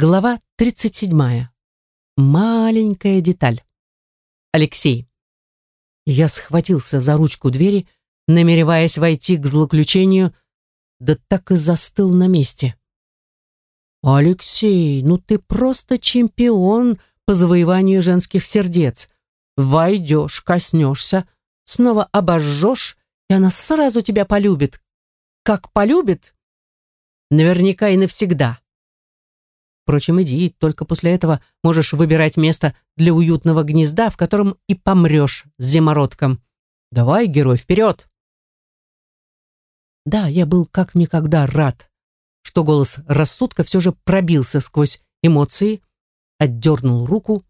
Глава 37. Маленькая деталь. Алексей. Я схватился за ручку двери, намереваясь войти к злоключению, да так и застыл на месте. «Алексей, ну ты просто чемпион по завоеванию женских сердец. Войдешь, коснешься, снова обожжешь, и она сразу тебя полюбит. Как полюбит? Наверняка и навсегда». Впрочем, иди, только после этого можешь выбирать место для уютного гнезда, в котором и помрешь с зимородком. Давай, герой, вперед! Да, я был как никогда рад, что голос рассудка все же пробился сквозь эмоции, отдернул руку,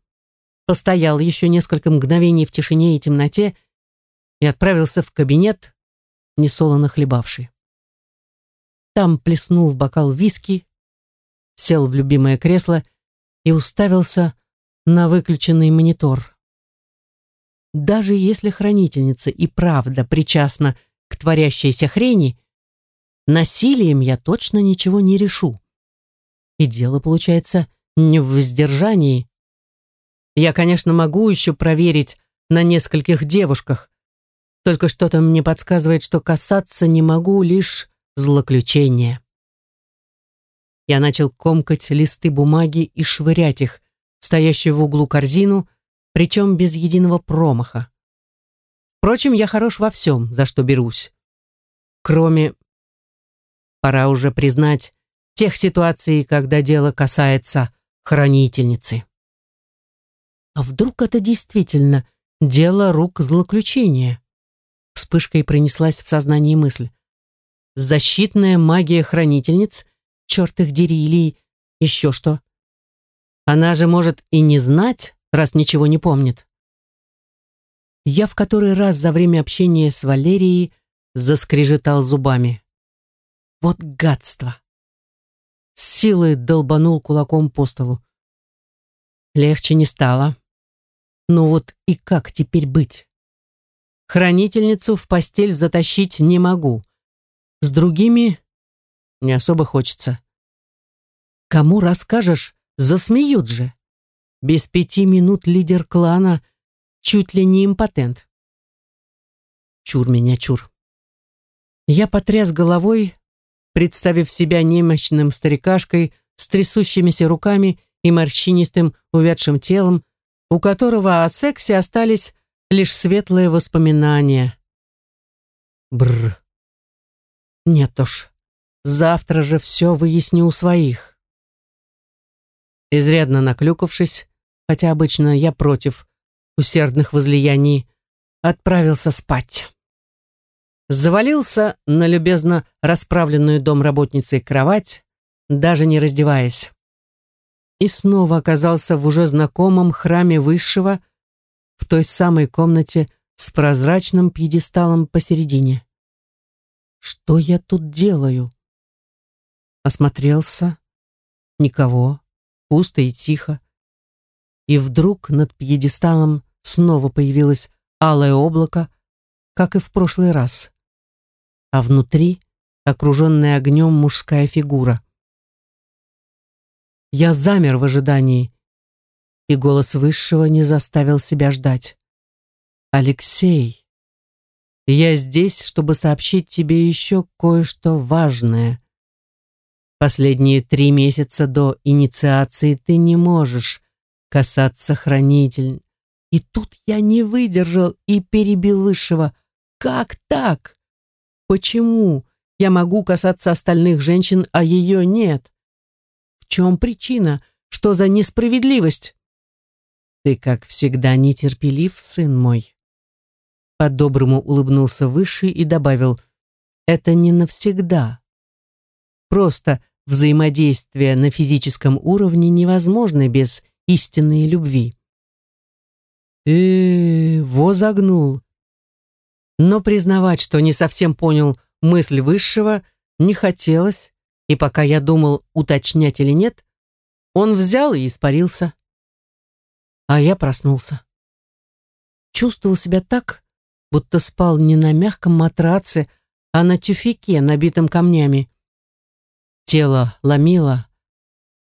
постоял еще несколько мгновений в тишине и темноте и отправился в кабинет, несолоно хлебавший. Там плеснул в бокал виски, сел в любимое кресло и уставился на выключенный монитор. Даже если хранительница и правда причастна к творящейся хрени, насилием я точно ничего не решу. И дело, получается, не в воздержании. Я, конечно, могу еще проверить на нескольких девушках, только что-то мне подсказывает, что касаться не могу лишь злоключения. Я начал комкать листы бумаги и швырять их в стоящую в углу корзину, причем без единого промаха. Впрочем, я хорош во всем, за что берусь. Кроме, пора уже признать, тех ситуаций, когда дело касается хранительницы. А вдруг это действительно дело рук злоключения? Вспышкой пронеслась в сознании мысль. Защитная магия хранительниц черт их дери, или еще что. Она же может и не знать, раз ничего не помнит. Я в который раз за время общения с Валерией заскрежетал зубами. Вот гадство! С силой долбанул кулаком по столу. Легче не стало. Ну вот и как теперь быть? Хранительницу в постель затащить не могу. С другими не особо хочется. Кому расскажешь, засмеют же. Без пяти минут лидер клана чуть ли не импотент. Чур меня, чур. Я потряс головой, представив себя немощным старикашкой с трясущимися руками и морщинистым увядшим телом, у которого о сексе остались лишь светлые воспоминания. Бр. Нет уж. Завтра же все выясню у своих. Изрядно наклюкавшись, хотя обычно я против усердных возлияний, отправился спать. Завалился на любезно расправленную домработницей кровать, даже не раздеваясь. И снова оказался в уже знакомом храме Высшего, в той самой комнате с прозрачным пьедесталом посередине. Что я тут делаю? осмотрелся. Никого, пусто и тихо. И вдруг над пьедесталом снова появилось алое облако, как и в прошлый раз. А внутри окруженная огнем мужская фигура. Я замер в ожидании, и голос Высшего не заставил себя ждать. «Алексей, я здесь, чтобы сообщить тебе еще кое-что важное. Последние три месяца до инициации ты не можешь касаться хранитель. И тут я не выдержал и перебил высшего. Как так? Почему я могу касаться остальных женщин, а ее нет? В чем причина? Что за несправедливость? Ты, как всегда, нетерпелив, сын мой. По-доброму улыбнулся Высший и добавил, это не навсегда. Просто взаимодействие на физическом уровне невозможно без истинной любви. э возогнул. Но признавать, что не совсем понял мысль высшего, не хотелось, и пока я думал, уточнять или нет, он взял и испарился. А я проснулся. Чувствовал себя так, будто спал не на мягком матраце, а на тюфике, набитом камнями. Тело ломило,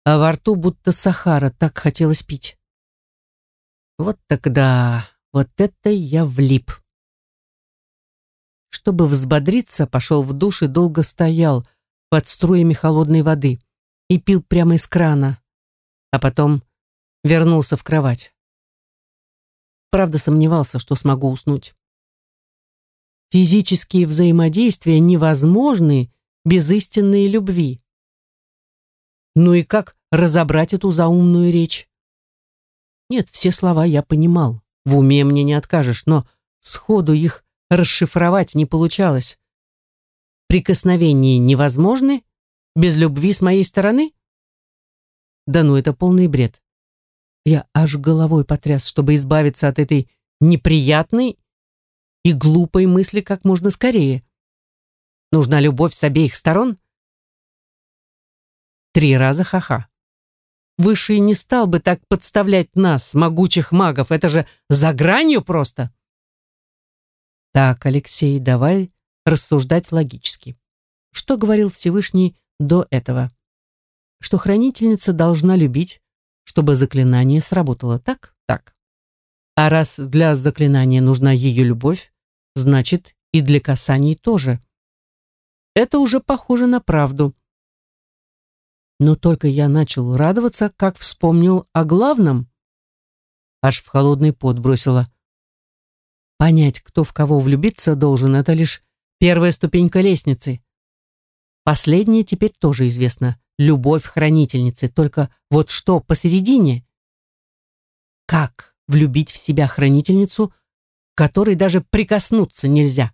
а во рту будто сахара, так хотелось пить. Вот тогда, вот это я влип. Чтобы взбодриться, пошел в душ и долго стоял под струями холодной воды и пил прямо из крана, а потом вернулся в кровать. Правда, сомневался, что смогу уснуть. Физические взаимодействия невозможны без истинной любви. Ну и как разобрать эту заумную речь? Нет, все слова я понимал, в уме мне не откажешь, но сходу их расшифровать не получалось. Прикосновения невозможны без любви с моей стороны? Да ну, это полный бред. Я аж головой потряс, чтобы избавиться от этой неприятной и глупой мысли как можно скорее. Нужна любовь с обеих сторон? Три раза ха-ха. Высший не стал бы так подставлять нас, могучих магов. Это же за гранью просто. Так, Алексей, давай рассуждать логически. Что говорил Всевышний до этого? Что хранительница должна любить, чтобы заклинание сработало. Так? Так. А раз для заклинания нужна ее любовь, значит и для касаний тоже. Это уже похоже на правду. Но только я начал радоваться, как вспомнил о главном. Аж в холодный пот бросила. Понять, кто в кого влюбиться должен, это лишь первая ступенька лестницы. Последнее теперь тоже известно. Любовь хранительницы. Только вот что посередине? Как влюбить в себя хранительницу, которой даже прикоснуться нельзя?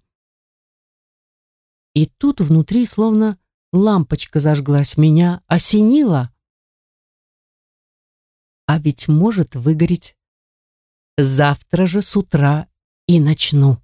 И тут внутри словно лампочка зажглась, меня осенило. А ведь может выгореть. Завтра же с утра и начну.